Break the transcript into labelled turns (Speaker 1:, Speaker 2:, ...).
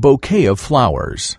Speaker 1: bouquet of flowers.